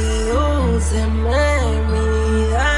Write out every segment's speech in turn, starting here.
si un me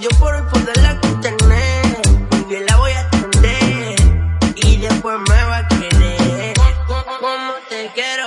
yo por poderla contener, porque la voy a atender y después me va a querer. Como te quiero.